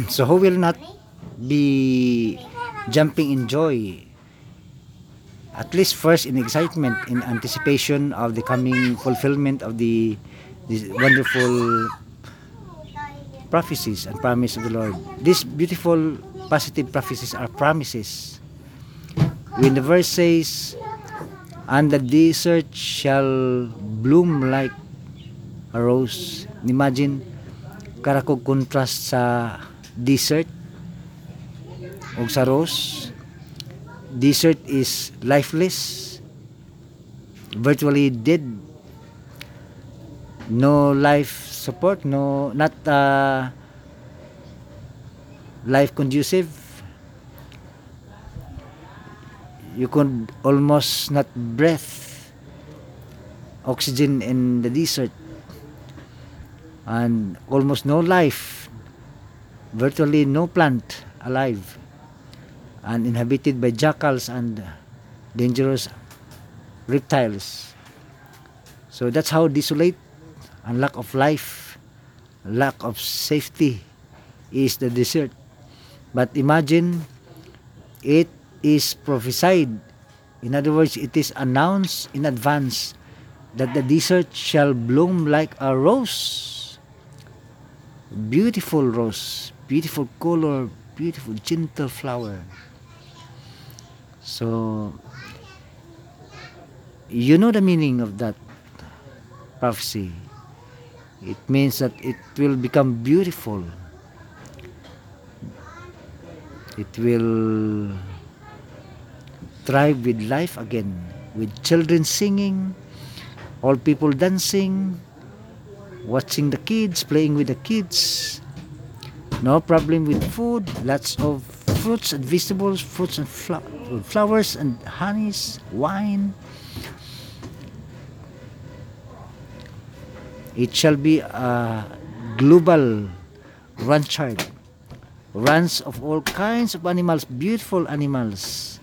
so who will not be jumping in joy? At least first in excitement, in anticipation of the coming fulfillment of the, these wonderful prophecies and promise of the Lord. These beautiful positive prophecies are promises. When the verse says, And the desert shall bloom like a rose. Imagine, karakog contrast sa desert o sa rose. Desert is lifeless, virtually dead. No life support, no not uh, life conducive. You could almost not breathe oxygen in the desert and almost no life virtually no plant alive and inhabited by jackals and dangerous reptiles. So that's how desolate and lack of life lack of safety is the desert. But imagine it is prophesied. In other words it is announced in advance that the desert shall bloom like a rose beautiful rose beautiful color beautiful gentle flower. So you know the meaning of that prophecy. It means that it will become beautiful. It will thrive with life again with children singing all people dancing watching the kids, playing with the kids. No problem with food, lots of fruits and vegetables, fruits and flowers and honeys, wine. It shall be a global ranchard. Runs of all kinds of animals, beautiful animals,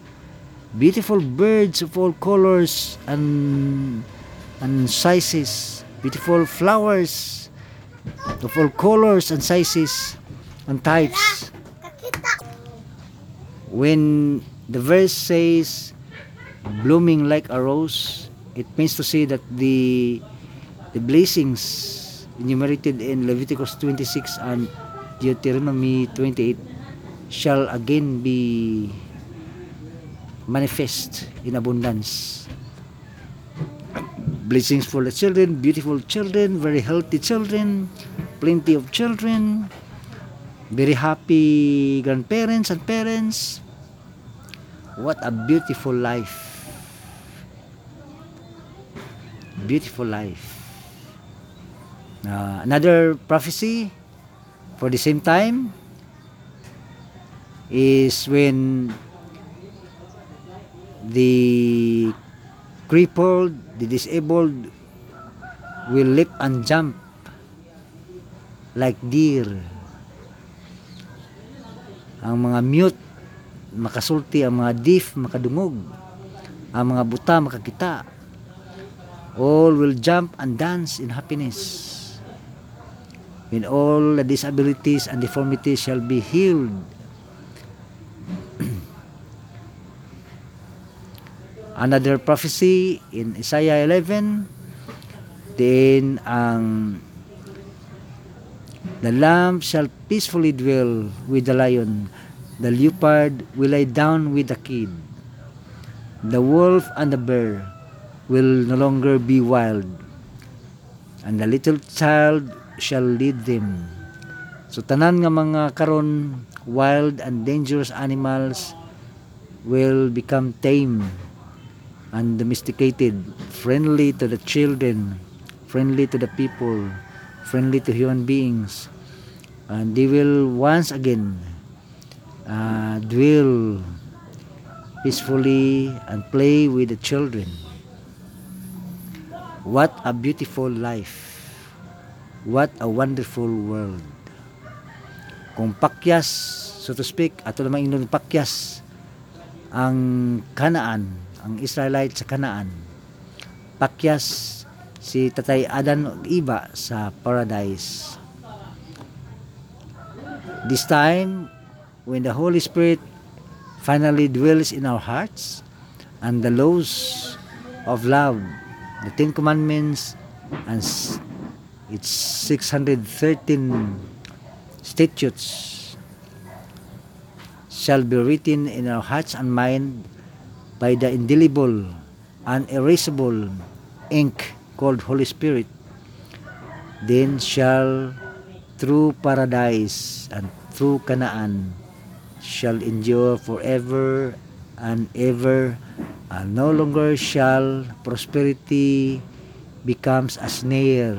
beautiful birds of all colors and and sizes beautiful flowers of all colors and sizes and types. When the verse says blooming like a rose, it means to say that the the blessings enumerated in Leviticus 26 and Deuteronomy 28 shall again be manifest in abundance blessings for the children, beautiful children, very healthy children, plenty of children, very happy grandparents and parents. What a beautiful life. Beautiful life. Uh, another prophecy for the same time is when the crippled, the disabled will leap and jump like deer. Ang mga mute, makasulti, ang mga deaf, makadungog. Ang mga buta, makakita. All will jump and dance in happiness. When all the disabilities and deformities shall be healed another prophecy in Isaiah 11 then ang the lamb shall peacefully dwell with the lion the leopard will lie down with the kid the wolf and the bear will no longer be wild and the little child shall lead them. So tanan nga mga karon wild and dangerous animals will become tame and domesticated, friendly to the children, friendly to the people, friendly to human beings. And they will once again uh, dwell peacefully and play with the children. What a beautiful life. What a wonderful world. Kung pakyas, so to speak, ato namang inon pakyas, ang kanaan, ang Israelite sa Kanaan. Pakyas si Tatay Adan Iba sa Paradise. This time, when the Holy Spirit finally dwells in our hearts, and the laws of love, the Ten Commandments, and its 613 statutes shall be written in our hearts and mind by the indelible, unerasable ink called Holy Spirit, then shall true paradise and true Canaan shall endure forever and ever, and no longer shall prosperity becomes a snare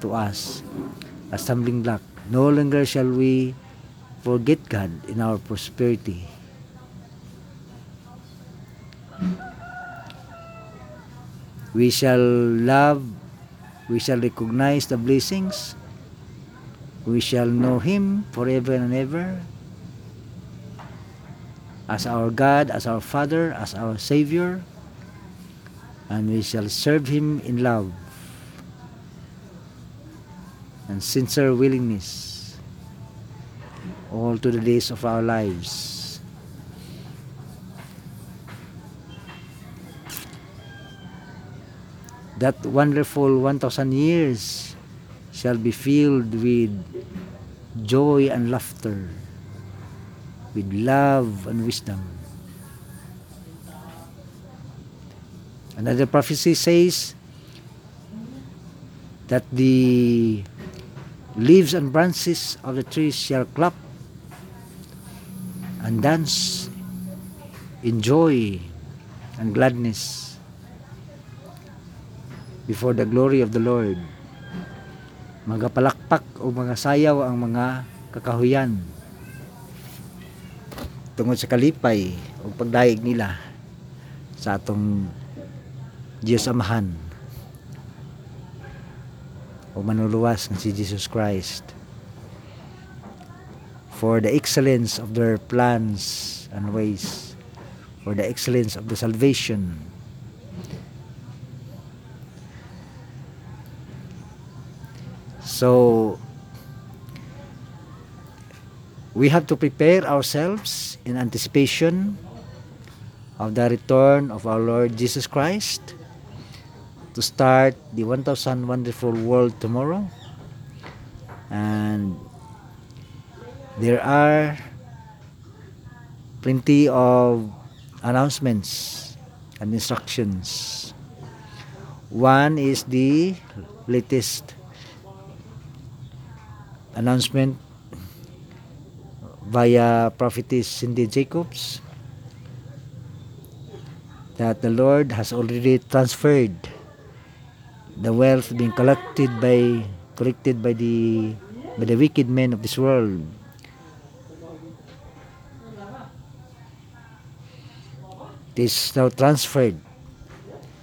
to us, a stumbling block. No longer shall we forget God in our prosperity. We shall love, we shall recognize the blessings, we shall know Him forever and ever. As our God, as our Father, as our Savior, and we shall serve Him in love and sincere willingness all to the days of our lives. That wonderful 1,000 years shall be filled with joy and laughter, with love and wisdom. Another prophecy says that the leaves and branches of the trees shall clap and dance in joy and gladness before the glory of the Lord. Mga palakpak o mga sayaw ang mga kakahuyan tungod sa kalipay o pagdaig nila sa atong Diyos Amahan o manuluwas ng si Jesus Christ for the excellence of their plans and ways for the excellence of the salvation so we have to prepare ourselves in anticipation of the return of our Lord Jesus Christ to start the 1000 wonderful world tomorrow. And there are plenty of announcements and instructions. One is the latest announcement via prophetess Cindy Jacobs that the Lord has already transferred the wealth being collected by collected by the by the wicked men of this world. It is now transferred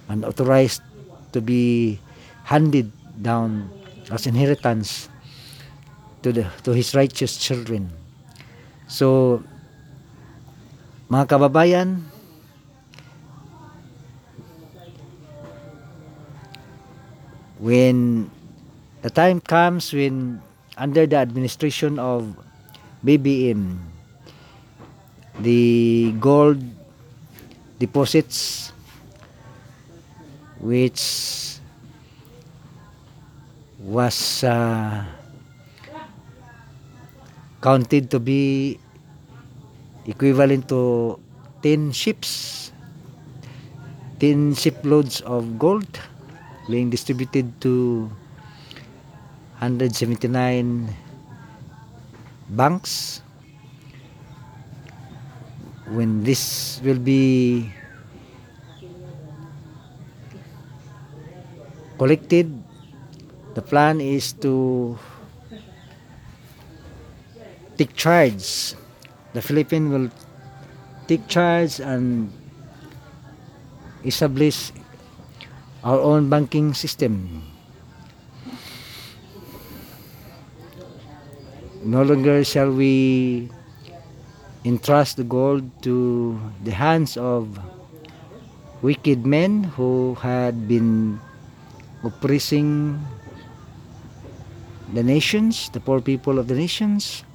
and authorized to be handed down as inheritance to the to his righteous children. So mga kababayan when the time comes when under the administration of BBM the gold deposits which was uh, counted to be equivalent to 10 ships. 10 shiploads of gold being distributed to 179 banks. When this will be collected the plan is to take charge the Philippines will take charge and establish our own banking system. No longer shall we entrust the gold to the hands of wicked men who had been oppressing the nations, the poor people of the nations.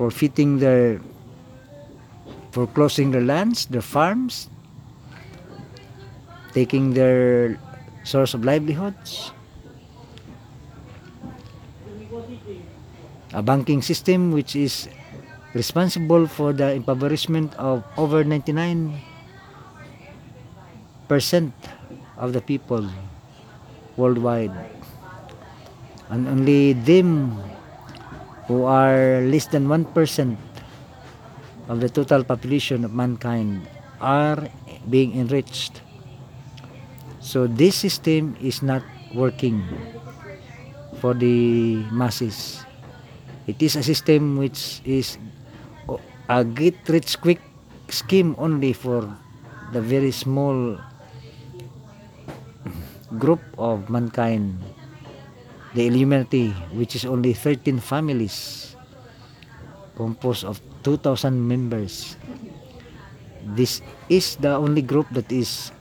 Forfeiting their foreclosing their lands, their farms, taking their source of livelihoods. A banking system which is responsible for the impoverishment of over 99 percent of the people worldwide and only them who are less than 1% of the total population of mankind are being enriched. So this system is not working for the masses. It is a system which is a get rich quick scheme only for the very small group of mankind the Illuminati which is only 13 families composed of 2000 members. This is the only group that is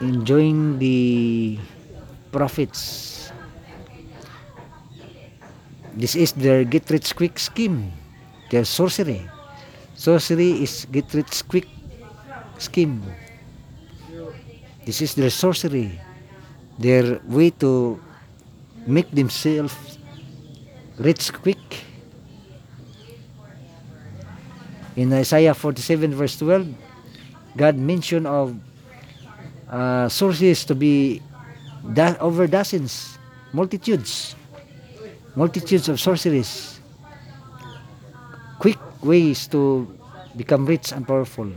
enjoying the profits. This is their get rich quick scheme their sorcery. Sorcery is get rich quick scheme. This is their sorcery their way to make themselves rich quick. In Isaiah 47 verse 12 God mentioned of uh, sources to be over dozens multitudes multitudes of sorceries quick ways to become rich and powerful